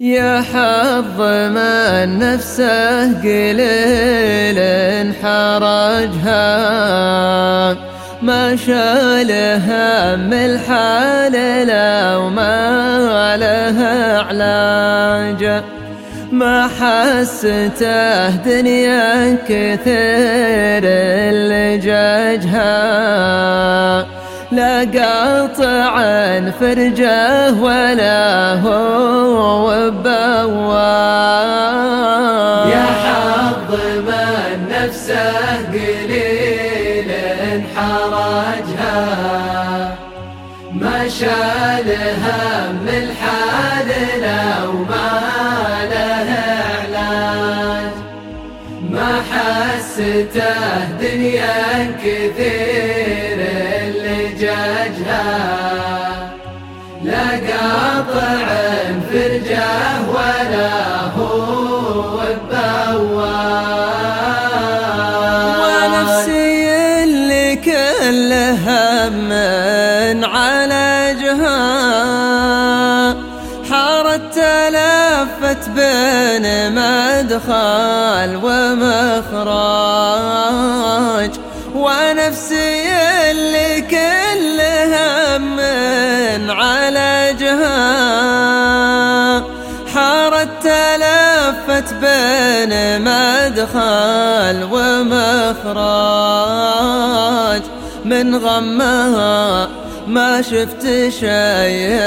يا حظ من نفسه قليل حرجها ما شالها من الحال لو ما لها علاج. ما حسته دنيا كثير اللجاجها لا قاطع فرجه ولا هو بواب. يا حظ من نفسه قليل حرجها ما شالها من الحال لو ما له علاج. ما حسته دنيا كثير ولا هو ونفسي هم عالجها حارت تلفت بين مدخل ومخرج ونفسي بين مدخل ومخرج. من غمها ما شفت شيء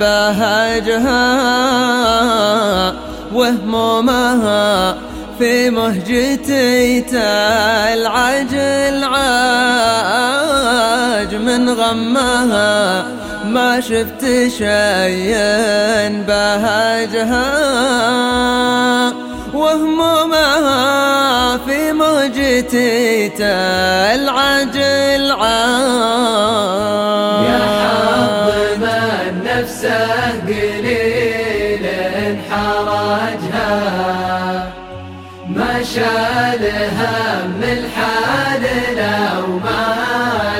بهجها. وهمومها في مهجتي العجل عاج. من غمها ما شفت شيء بهجها. وهمومها في مهجتي العجل عاج يا حظ من نفسه قليل حرجها ما شال هم الحال لو ما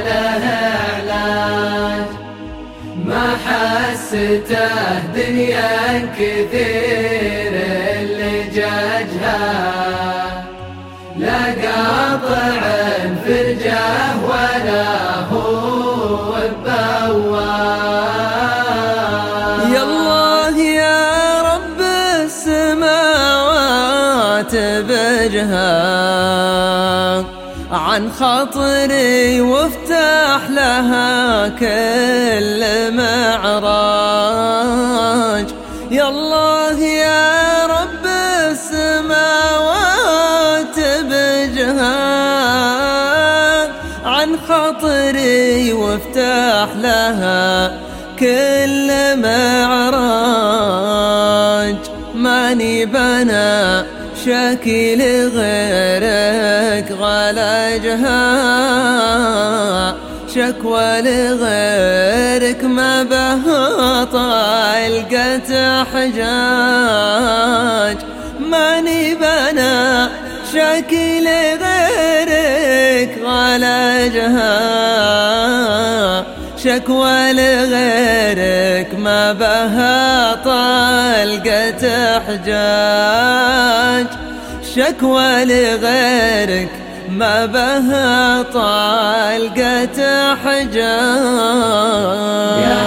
له علاج. ما حسته دنيا كثير. جاجها لا قاطع فرجه ولا هو بواب بجها عن خاطري وافتح لها كل معراج. يا الله يا عن خاطري وافتح لها كل معراج. ماني بنا شاكي لغيرك غلاجها شكوى لغيرك ما بها طالقة حجاج. ماني بنا شاكي لغيرك غلاجها شكوى لغيرك ما بها طلقة حجاج شكوى لغيرك ما بها طلقة حجاج يا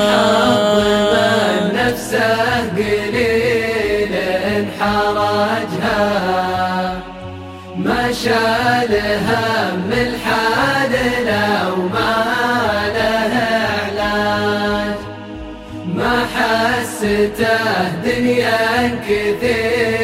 من نفسه قليل حرجها ما شال حسته دنيا كثير